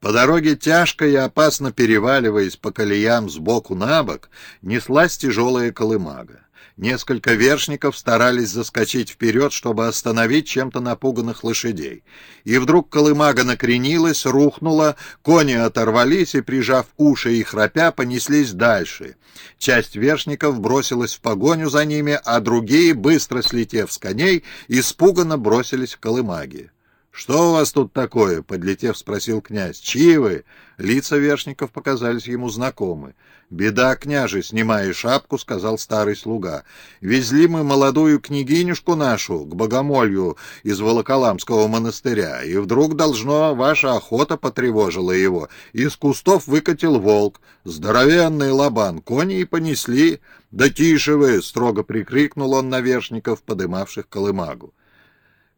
По дороге тяжко и опасно переваливаясь по колеям сбоку на бок, неслась тяжелая колымага. Несколько вершников старались заскочить вперед, чтобы остановить чем-то напуганных лошадей. И вдруг колымага накренилась, рухнула, кони оторвались и, прижав уши и храпя, понеслись дальше. Часть вершников бросилась в погоню за ними, а другие, быстро слетев с коней, испуганно бросились в колымаги. «Что у вас тут такое?» — подлетев, спросил князь. «Чьи вы?» Лица вершников показались ему знакомы. «Беда, княже, снимая шапку», — сказал старый слуга. «Везли мы молодую княгинюшку нашу к богомолью из Волоколамского монастыря, и вдруг, должно, ваша охота потревожила его. Из кустов выкатил волк. Здоровенный лобан. Кони и понесли. Да тише вы!» — строго прикрикнул он на вершников, подымавших колымагу.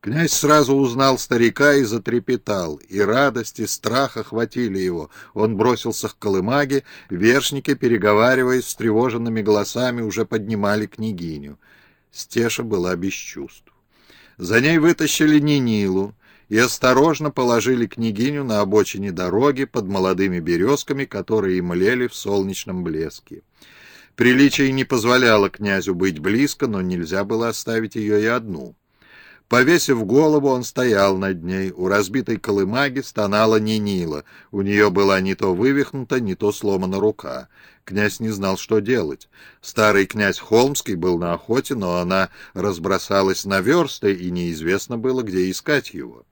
Князь сразу узнал старика и затрепетал, и радость, и страх охватили его. Он бросился к колымаге, вершники, переговариваясь с тревоженными голосами, уже поднимали княгиню. Стеша была без чувств. За ней вытащили Нинилу и осторожно положили княгиню на обочине дороги под молодыми березками, которые млели в солнечном блеске. Приличие не позволяло князю быть близко, но нельзя было оставить ее и одну. Повесив голову, он стоял над ней. У разбитой колымаги стонала Нинила. У нее была не то вывихнута, не то сломана рука. Князь не знал, что делать. Старый князь Холмский был на охоте, но она разбросалась на версты, и неизвестно было, где искать его.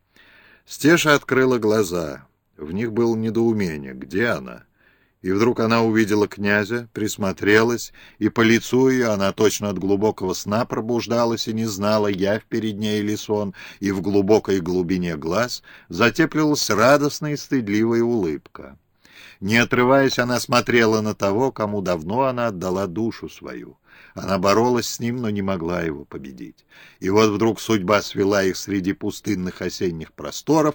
Стеша открыла глаза. В них было недоумение. Где она? И вдруг она увидела князя, присмотрелась, и по лицу ее она точно от глубокого сна пробуждалась и не знала, явь перед ней или сон, и в глубокой глубине глаз затеплилась радостная и стыдливая улыбка. Не отрываясь, она смотрела на того, кому давно она отдала душу свою. Она боролась с ним, но не могла его победить. И вот вдруг судьба свела их среди пустынных осенних просторов,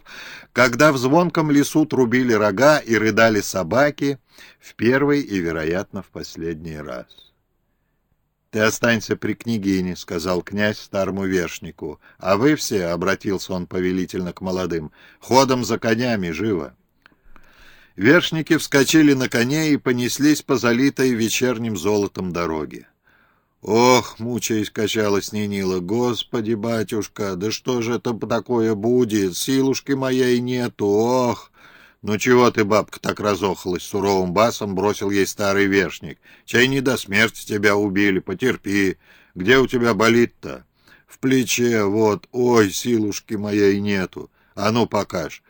когда в звонком лесу трубили рога и рыдали собаки в первый и, вероятно, в последний раз. «Ты останься при княгине», — сказал князь старому вершнику. «А вы все», — обратился он повелительно к молодым, — «ходом за конями, живо». Вершники вскочили на коней и понеслись по залитой вечерним золотом дороге. «Ох!» — мучаясь, качалась Нинила. «Господи, батюшка, да что же это такое будет? Силушки моей нету, ох!» «Ну чего ты, бабка, так разохалась?» — суровым басом бросил ей старый вершник. «Чай не до смерти тебя убили, потерпи. Где у тебя болит-то?» «В плече, вот. Ой, силушки моей нету. А ну, покаж».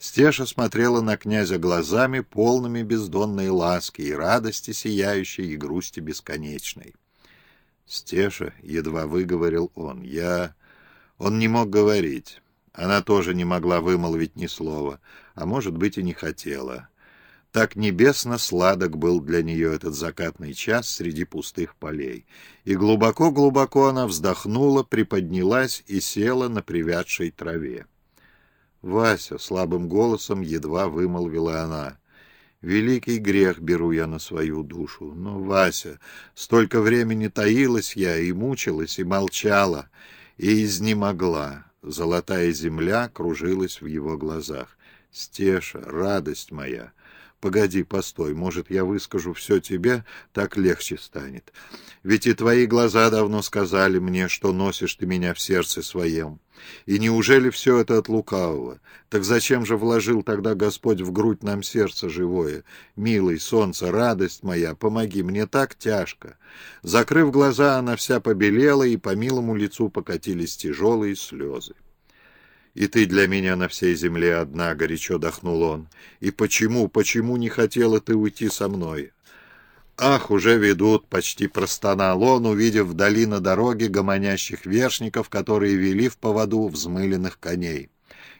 Стеша смотрела на князя глазами, полными бездонной ласки и радости сияющей, и грусти бесконечной. «Стеша», — едва выговорил он, — «я...» Он не мог говорить. Она тоже не могла вымолвить ни слова, а может быть и не хотела. Так небесно сладок был для нее этот закатный час среди пустых полей. И глубоко-глубоко она вздохнула, приподнялась и села на привядшей траве. «Вася!» — слабым голосом едва вымолвила она. Великий грех беру я на свою душу. Но, Вася, столько времени таилась я и мучилась, и молчала, и изнемогла. Золотая земля кружилась в его глазах. Стеша, радость моя! Погоди, постой, может, я выскажу все тебе, так легче станет. Ведь и твои глаза давно сказали мне, что носишь ты меня в сердце своем. И неужели все это от лукавого? Так зачем же вложил тогда Господь в грудь нам сердце живое? Милый, солнце, радость моя, помоги, мне так тяжко. Закрыв глаза, она вся побелела, и по милому лицу покатились тяжелые слезы. «И ты для меня на всей земле одна», — горячо дохнул он. «И почему, почему не хотела ты уйти со мной?» «Ах, уже ведут!» — почти простонал он, увидев вдали на дороге гомонящих вершников, которые вели в поводу взмыленных коней.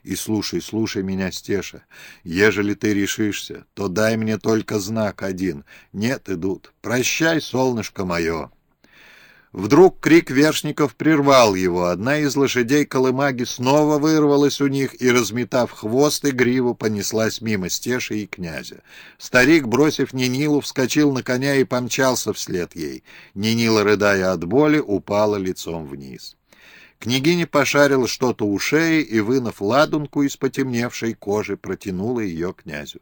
«И слушай, слушай меня, Стеша, ежели ты решишься, то дай мне только знак один. Нет, идут. Прощай, солнышко мое!» Вдруг крик вершников прервал его. Одна из лошадей колымаги снова вырвалась у них и, разметав хвост и гриву, понеслась мимо стеши и князя. Старик, бросив Нинилу, вскочил на коня и помчался вслед ей. Нинила, рыдая от боли, упала лицом вниз. Княгиня пошарила что-то у шеи и, вынув ладунку из потемневшей кожи, протянула ее князю.